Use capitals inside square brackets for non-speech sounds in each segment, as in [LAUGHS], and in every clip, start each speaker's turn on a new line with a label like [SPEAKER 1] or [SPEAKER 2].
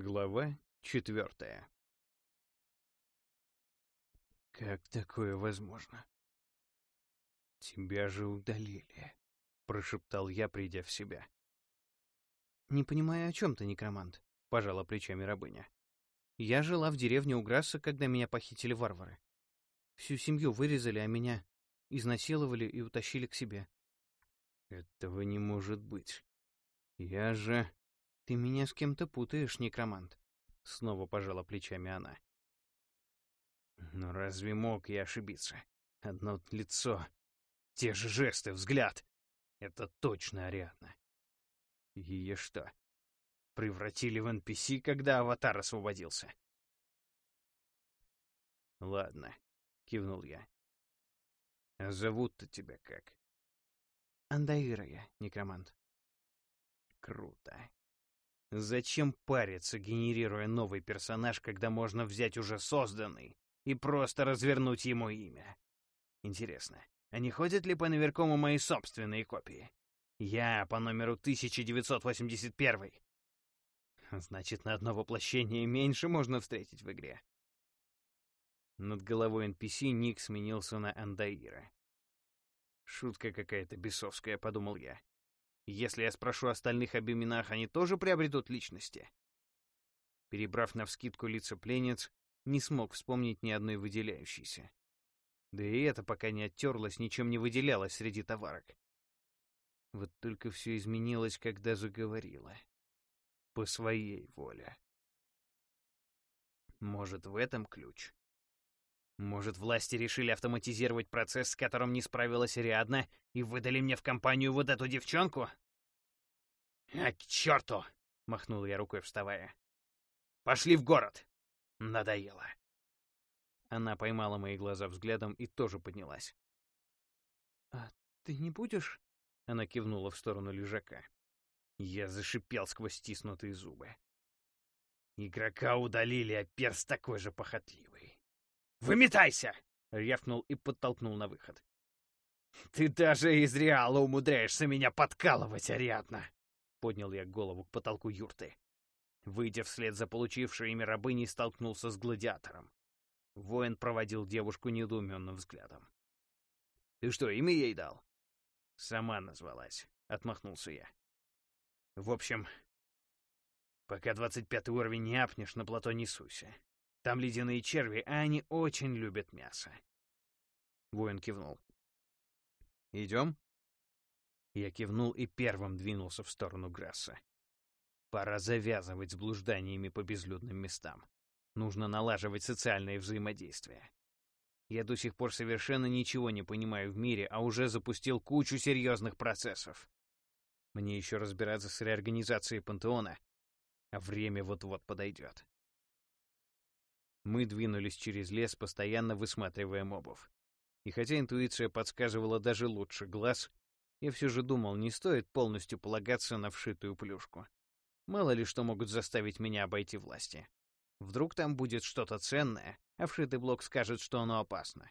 [SPEAKER 1] Глава четвертая. Как такое возможно? Тебя же удалили, прошептал я, придя в себя.
[SPEAKER 2] Не понимаю, о чем ты, некромант, пожала плечами рабыня. Я жила в деревне у Грасса, когда меня похитили варвары. Всю семью вырезали, а меня изнасиловали и утащили к себе.
[SPEAKER 1] Этого не может быть. Я же...
[SPEAKER 2] «Ты меня с кем-то путаешь, некромант», —
[SPEAKER 1] снова пожала плечами она. «Но разве мог я ошибиться? Одно лицо, те же жесты, взгляд. Это точно Ариадна. Ее что, превратили в NPC, когда аватар освободился?» «Ладно», — кивнул я. «А зовут-то тебя как?»
[SPEAKER 2] «Андаира я, некромант».
[SPEAKER 1] «Круто. Зачем париться, генерируя новый персонаж, когда можно взять уже созданный и просто развернуть ему имя? Интересно, а не ходят ли по наверкому мои собственные копии? Я по номеру 1981. Значит, на одно воплощение меньше можно встретить в игре. Над головой NPC ник сменился на Андаира. Шутка какая-то бесовская, подумал я. Если я спрошу остальных об именах, они тоже приобретут личности. Перебрав навскидку лица пленниц, не смог вспомнить ни одной выделяющейся. Да и это пока не оттерлось, ничем не выделялось среди товарок. Вот только все изменилось, когда заговорила. По своей воле. Может, в этом ключ? Может, власти решили автоматизировать процесс, с которым не справилась Ариадна, и выдали мне в компанию вот эту девчонку? «А, к черту!» — махнул я рукой, вставая. «Пошли в город!» Надоело. Она поймала мои глаза взглядом и тоже поднялась.
[SPEAKER 2] «А ты не будешь?» — она кивнула в сторону лежака.
[SPEAKER 1] Я зашипел сквозь стиснутые зубы. Игрока удалили, а перс такой же похотливый. «Выметайся!» — рявкнул и подтолкнул на выход. «Ты даже из Реала умудряешься меня подкалывать, Ариадна!» Поднял я голову к потолку юрты. Выйдя вслед за получившей имя рабыней, столкнулся с гладиатором. Воин проводил девушку недоуменным взглядом. «Ты что, имя ей дал?» «Сама назвалась», — отмахнулся я. «В общем, пока двадцать пятый уровень не апнешь, на плато не. Там ледяные черви, а они очень любят мясо». Воин кивнул. «Идем?» Я кивнул и первым двинулся в сторону Грасса. Пора завязывать с блужданиями по безлюдным местам. Нужно налаживать социальное взаимодействие. Я до сих пор совершенно ничего не понимаю в мире, а уже запустил кучу серьезных процессов. Мне еще разбираться с реорганизацией пантеона, а время вот-вот подойдет. Мы двинулись через лес, постоянно высматривая мобов. И хотя интуиция подсказывала даже лучше глаз, я все же думал, не стоит полностью полагаться на вшитую плюшку. Мало ли что могут заставить меня обойти власти. Вдруг там будет что-то ценное, а вшитый блок скажет, что оно опасно.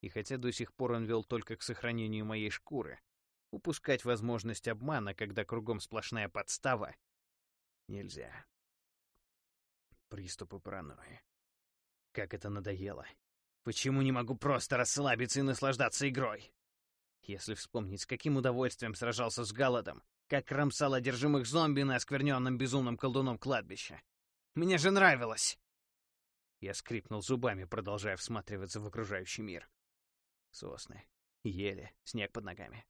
[SPEAKER 1] И хотя до сих пор он вел только к сохранению моей шкуры, упускать возможность обмана, когда кругом сплошная подстава, нельзя. Приступы паранойи. Как это надоело. Почему не могу просто расслабиться и наслаждаться игрой? Если вспомнить, с каким удовольствием сражался с Галадом, как кромсал одержимых зомби на оскверненном безумным колдуном кладбище. Мне же нравилось!» Я скрипнул зубами, продолжая всматриваться в окружающий мир. Сосны, ели, снег под ногами.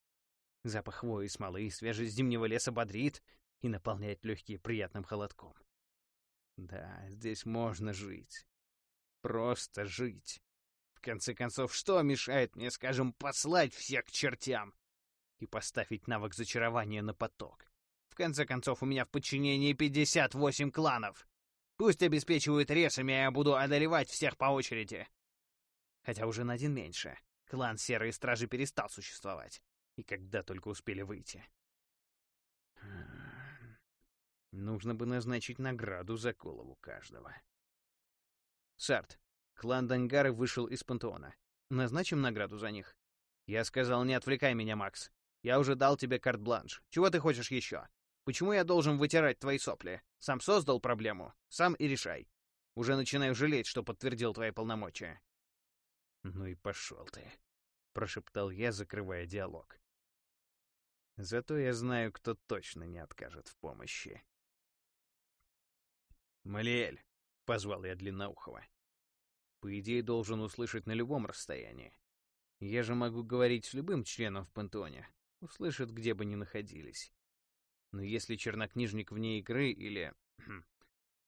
[SPEAKER 1] Запах хвои, смолы и свежесть зимнего леса бодрит и наполняет легкие приятным холодком. Да, здесь можно жить. Просто жить конце концов, что мешает мне, скажем, послать всех к чертям и поставить навык зачарования на поток? В конце концов, у меня в подчинении 58 кланов. Пусть обеспечивают ресами, а я буду одолевать всех по очереди. Хотя уже на один меньше. Клан Серые Стражи перестал существовать. И когда только успели выйти. Нужно бы назначить награду за голову каждого. Сарт, Клан Дангары вышел из пантеона. Назначим награду за них. Я сказал, не отвлекай меня, Макс. Я уже дал тебе карт-бланш. Чего ты хочешь еще?
[SPEAKER 2] Почему я должен вытирать твои сопли? Сам создал проблему, сам и решай. Уже начинаю жалеть, что подтвердил твои полномочия.
[SPEAKER 1] Ну и пошел ты, прошептал я, закрывая диалог. Зато я знаю, кто точно не откажет в помощи. «Малиэль!» — позвал я Длинноухова. «По идее, должен услышать на любом расстоянии. Я же могу говорить с любым членом в пантеоне. Услышат, где бы ни находились. Но если чернокнижник вне игры или... [CLEARS THROAT]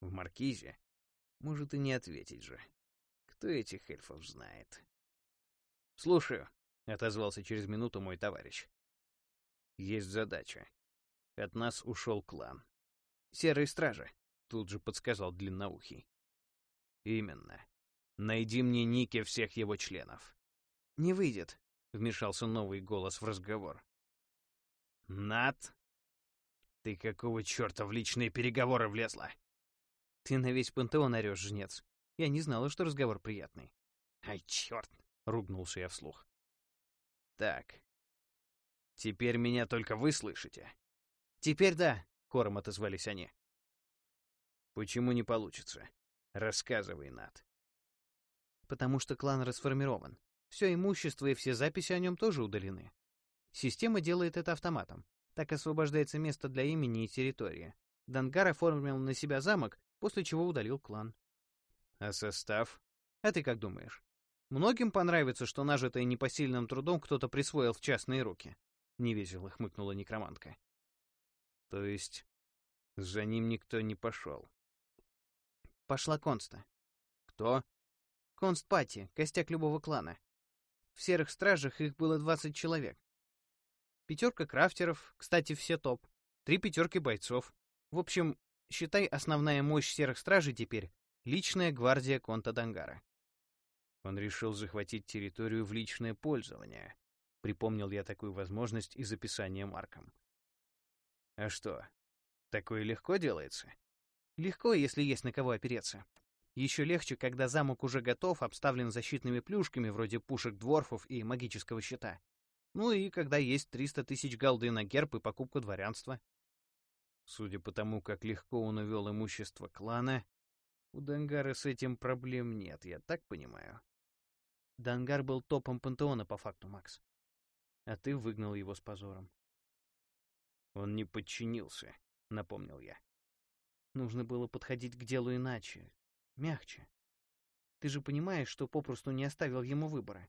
[SPEAKER 1] В маркизе, может и не ответить же. Кто этих эльфов знает? «Слушаю», — отозвался через минуту мой товарищ. «Есть задача. От нас ушел клан. Серые стражи», — тут же подсказал Длинноухий. «Именно. Найди мне ники всех его членов».
[SPEAKER 2] «Не выйдет», — вмешался новый голос в разговор.
[SPEAKER 1] «Над? Ты какого черта в личные переговоры влезла?»
[SPEAKER 2] «Ты на весь пантеон орешь, жнец. Я не знала, что разговор приятный».
[SPEAKER 1] «Ай, черт!» — ругнулся я вслух. «Так. Теперь меня только вы слышите?»
[SPEAKER 2] «Теперь да», — хором отозвались они.
[SPEAKER 1] «Почему не получится? Рассказывай, Над».
[SPEAKER 2] «Потому что клан расформирован. Все имущество и все записи о нем тоже удалены. Система делает это автоматом. Так освобождается место для имени и территории. Дангар оформил на себя замок, после чего удалил клан.
[SPEAKER 1] А состав?
[SPEAKER 2] А ты как думаешь? Многим понравится, что нажитое непосильным трудом кто-то присвоил в частные руки. Невесело хмыкнула некромантка.
[SPEAKER 1] То есть за ним никто не пошел?
[SPEAKER 2] Пошла Конста.
[SPEAKER 1] Кто?
[SPEAKER 2] Конст Пати, костяк любого клана. В серых стражах их было 20 человек. Пятерка крафтеров, кстати, все топ. Три пятерки бойцов. В общем, считай, основная мощь серых стражей теперь — личная гвардия Конта Дангара.
[SPEAKER 1] Он решил захватить территорию в личное пользование. Припомнил я такую возможность из описания Марком. А что, такое легко делается?
[SPEAKER 2] Легко, если есть на кого опереться. Еще легче, когда замок уже готов, обставлен защитными плюшками вроде пушек дворфов и магического щита. Ну и когда есть 300 тысяч голды на герб и покупку дворянства.
[SPEAKER 1] Судя по тому, как легко он увел имущество клана, у Дангара с этим проблем нет, я так понимаю.
[SPEAKER 2] Дангар был топом пантеона по факту, Макс. А ты выгнал его с позором.
[SPEAKER 1] Он не подчинился, напомнил я.
[SPEAKER 2] Нужно было подходить к делу иначе, мягче. Ты же понимаешь, что попросту не оставил ему выбора.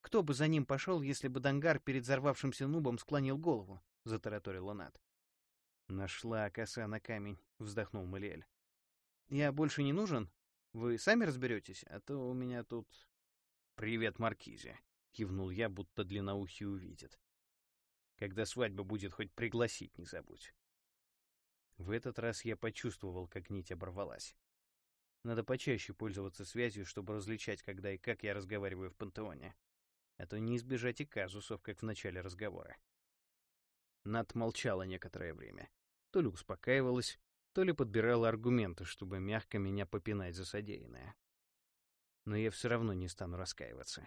[SPEAKER 2] Кто бы за ним пошел, если бы Дангар перед взорвавшимся нубом склонил голову? — затараторил Ланат.
[SPEAKER 1] «Нашла коса на камень», — вздохнул Малиэль.
[SPEAKER 2] «Я больше не нужен? Вы сами разберетесь, а то у меня тут...»
[SPEAKER 1] «Привет, Маркизе», — кивнул я, будто длинноухий увидит. «Когда свадьба будет, хоть пригласить не забудь». В этот раз я почувствовал, как нить оборвалась. Надо почаще пользоваться связью, чтобы различать, когда и как я разговариваю в пантеоне а то не избежать и казусов, как в начале разговора. Над молчала некоторое время. То ли успокаивалась, то ли подбирала аргументы, чтобы мягко меня попинать за содеянное. Но я все равно не стану раскаиваться.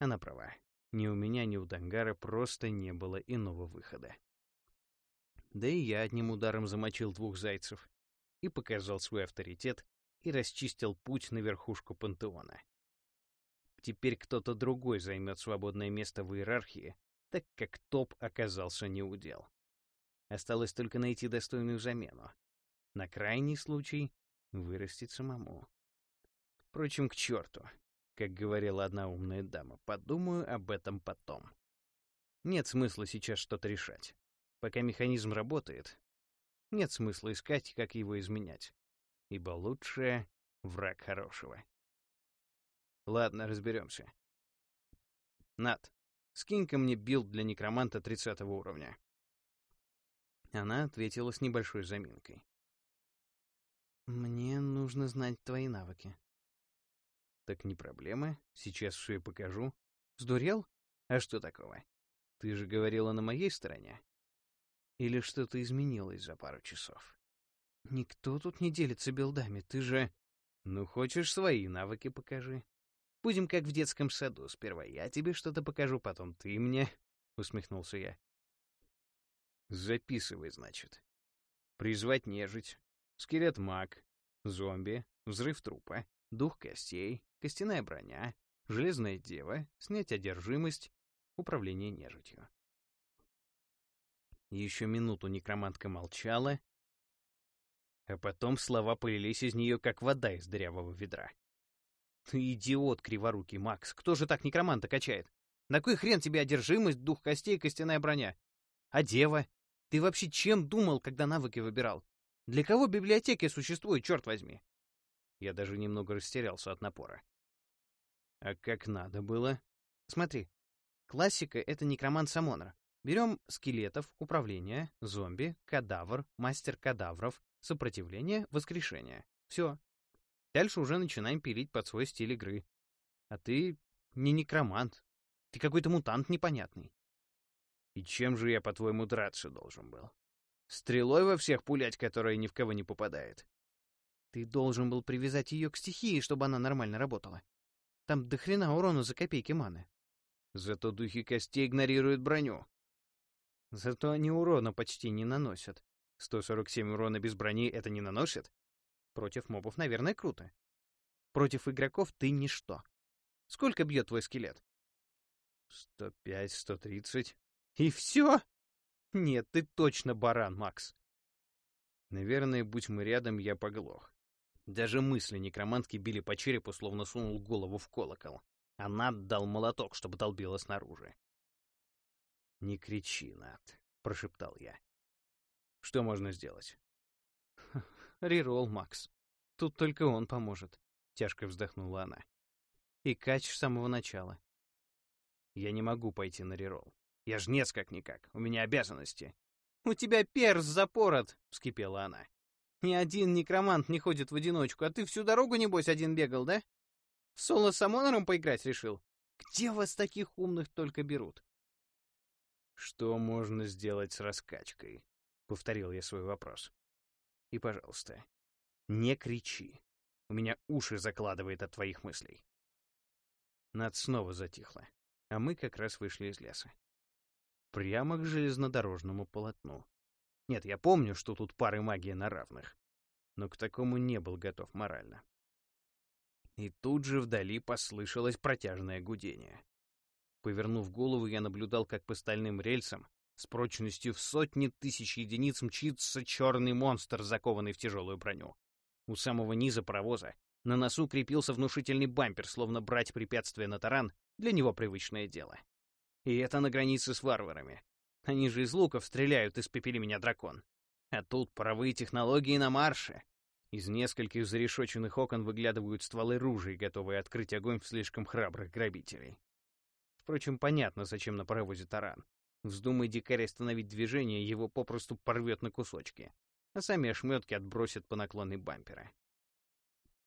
[SPEAKER 1] Она права. Ни у меня, ни у Дангара просто не было иного выхода. Да и я одним ударом замочил двух зайцев и показал свой авторитет и расчистил путь на верхушку пантеона. Теперь кто-то другой займет свободное место в иерархии, так как топ оказался неудел. Осталось только найти достойную замену. На крайний случай вырастить самому. Впрочем, к черту. Как говорила одна умная дама, подумаю об этом потом. Нет смысла сейчас что-то решать. Пока механизм работает, нет смысла искать, как его изменять. Ибо лучшее — враг хорошего. Ладно, разберемся. Над, скинь-ка мне билд для некроманта 30 уровня. Она ответила с небольшой заминкой.
[SPEAKER 2] Мне нужно знать твои навыки.
[SPEAKER 1] Так не проблема, сейчас все и покажу. Сдурел? А что такого? Ты же говорила на моей стороне. Или что-то изменилось за пару часов?
[SPEAKER 2] Никто тут не делится билдами, ты же...
[SPEAKER 1] Ну, хочешь, свои навыки покажи.
[SPEAKER 2] Будем как в детском саду. Сперва я тебе что-то покажу, потом ты мне, — усмехнулся я.
[SPEAKER 1] Записывай, значит. Призвать нежить, скелет маг, зомби, взрыв трупа, дух костей, костяная броня, железная дева, снять одержимость, управление нежитью. Еще минуту некромантка молчала, а потом слова полились из нее, как вода из дырявого ведра. «Ты идиот, криворукий Макс! Кто же так некроманта качает? На кой хрен тебе одержимость, дух костей и костяная броня? А дева? Ты вообще чем думал, когда навыки выбирал? Для кого библиотеки существуют, черт возьми?» Я даже немного растерялся от напора. «А как надо было?» «Смотри, классика — это некромант Самонра. Берем скелетов, управление, зомби, кадавр, мастер кадавров, сопротивление, воскрешение. Все. Дальше уже начинаем пилить под свой стиль игры. А ты не некромант. Ты какой-то мутант непонятный. И чем же я, по-твоему, драться должен был? Стрелой во всех пулять, которая ни в кого не попадает? Ты должен был привязать ее к стихии, чтобы она нормально работала. Там до хрена урона за копейки маны. Зато духи костей игнорируют броню. Зато они урона почти не наносят. 147 урона без брони это не наносит? Против мобов, наверное, круто. Против игроков ты ничто. Сколько бьет твой скелет? 105, 130. И все? Нет, ты точно баран, Макс. Наверное, будь мы рядом, я поглох. Даже мысли некромантки били по черепу, словно сунул голову в колокол. А Над молоток, чтобы долбило снаружи. «Не кричи, Над», — прошептал я. «Что можно сделать?» [LAUGHS] «Реролл, Макс. Тут только он поможет», — тяжко вздохнула она. «И кач с самого начала». «Я не могу пойти на реролл. Я жнец как-никак. У меня обязанности». «У тебя перс запорот», — вскипела она. «Ни один некромант не ходит в одиночку, а ты всю дорогу, небось, один бегал, да? В соло с Амонором поиграть решил? Где вас таких умных только берут?» «Что можно сделать с раскачкой?» — повторил я свой вопрос. «И, пожалуйста, не кричи. У меня уши закладывает от твоих мыслей». Над снова затихла, а мы как раз вышли из леса. Прямо к железнодорожному полотну. Нет, я помню, что тут пары магии на равных, но к такому не был готов морально. И тут же вдали послышалось протяжное гудение. Повернув голову, я наблюдал, как по стальным рельсам с прочностью в сотни тысяч единиц мчится черный монстр, закованный в тяжелую броню. У самого низа паровоза на носу крепился внушительный бампер, словно брать препятствие на таран — для него привычное дело. И это на границе с варварами. Они же из луков стреляют, испепели меня дракон. А тут паровые технологии на марше. Из нескольких зарешоченных окон выглядывают стволы ружей, готовые открыть огонь в слишком храбрых грабителей. Впрочем, понятно, зачем на паровозе таран. Вздумай дикарь остановить движение, его попросту порвет на кусочки, а сами ошметки отбросят по наклонной бампера.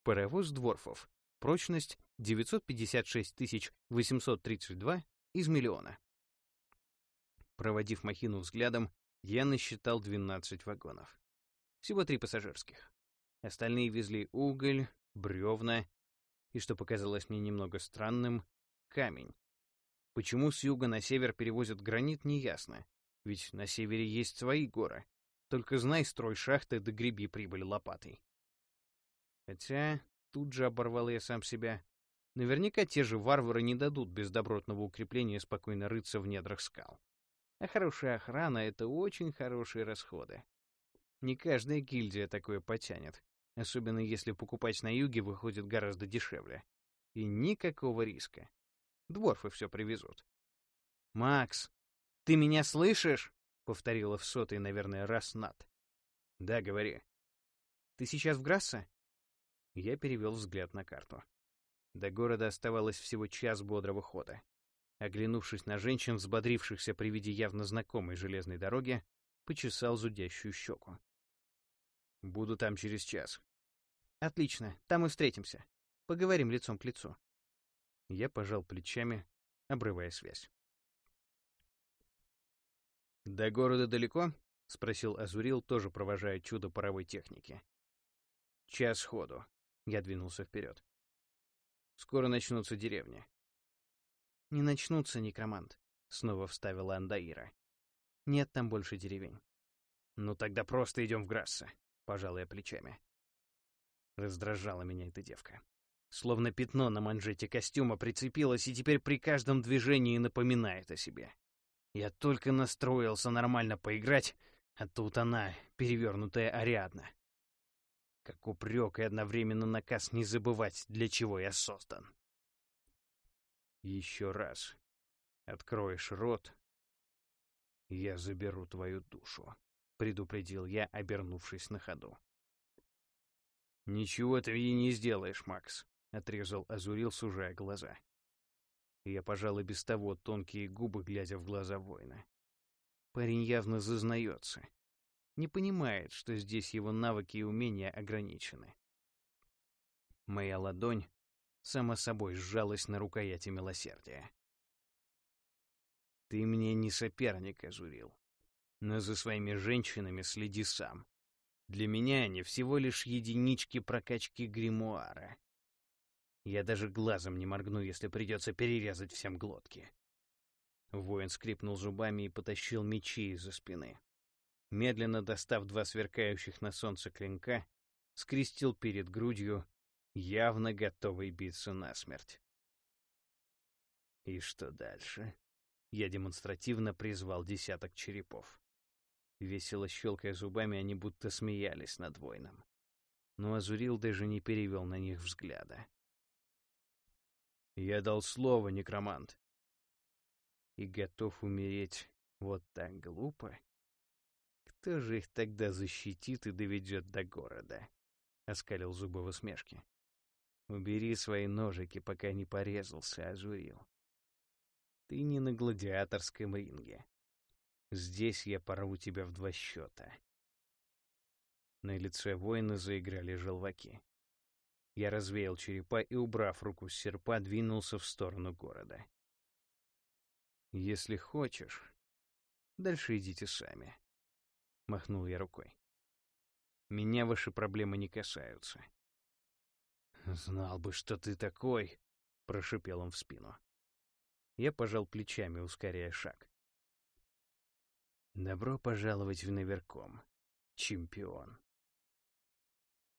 [SPEAKER 1] Паровоз Дворфов. Прочность 956 832 из миллиона. Проводив махину взглядом, я насчитал 12 вагонов. Всего три пассажирских. Остальные везли уголь, бревна и, что показалось мне немного странным, камень. Почему с юга на север перевозят гранит, неясно. Ведь на севере есть свои горы. Только знай, строй шахты да греби прибыль лопатой. Хотя, тут же оборвал я сам себя, наверняка те же варвары не дадут без добротного укрепления спокойно рыться в недрах скал. А хорошая охрана — это очень хорошие расходы. Не каждая гильдия такое потянет, особенно если покупать на юге выходит гораздо дешевле. И никакого риска. Дворфы все привезут. «Макс, ты меня слышишь?» — повторила в сотый, наверное, раз над. «Да, говори». «Ты сейчас в Грассе?» Я перевел взгляд на карту. До города оставалось всего час бодрого хода. Оглянувшись на женщин, взбодрившихся при виде явно знакомой железной дороги, почесал зудящую щеку. «Буду там через час». «Отлично, там и встретимся. Поговорим лицом к лицу». Я пожал плечами, обрывая связь. «До города далеко?» — спросил Азурил, тоже провожая чудо паровой техники. «Час ходу». Я двинулся вперед. «Скоро начнутся деревни». «Не начнутся, некромант», — снова вставила Андаира.
[SPEAKER 2] Нет там больше деревень.
[SPEAKER 1] Ну тогда просто идем в Грасса, пожал я плечами. Раздражала меня эта девка. Словно пятно на манжете костюма прицепилось и теперь при каждом движении напоминает о себе. Я только настроился нормально поиграть, а тут она, перевернутая Ариадна. Как упрек и одновременно наказ не забывать, для чего я создан. Еще раз откроешь рот, я заберу твою душу, предупредил я, обернувшись на ходу. Ничего ты ей не сделаешь, Макс, отрезал Азурил, сужая глаза. Я пожал и без того тонкие губы, глядя в глаза воина. Парень явно зазнается. Не понимает, что здесь его навыки и умения ограничены. Моя ладонь само собой сжалась на рукояти милосердия. Ты мне не соперник, Азурил. Но за своими женщинами следи сам. Для меня они всего лишь единички прокачки гримуара. Я даже глазом не моргну, если придется перерезать всем глотки. Воин скрипнул зубами и потащил мечи из-за спины. Медленно достав два сверкающих на солнце клинка, скрестил перед грудью, явно готовый биться насмерть. И что дальше? Я демонстративно призвал десяток черепов. Весело щелкая зубами, они будто смеялись над воином. Но Азурил даже не перевел на них взгляда. Я дал слово, некромант. И готов умереть вот так глупо? Кто же их тогда защитит и доведет до города? Оскалил зубы в усмешке. Убери свои ножики, пока не порезался, Азурил. Ты не на гладиаторском ринге. Здесь я порву тебя в два счета. На лице воина заиграли желваки. Я развеял черепа и, убрав руку с серпа, двинулся в сторону города. «Если хочешь, дальше идите сами», — махнул я рукой. «Меня ваши проблемы не касаются». «Знал бы, что ты такой», — прошипел он в спину. Я пожал плечами, ускоряя шаг. «Добро пожаловать в Наверком, чемпион».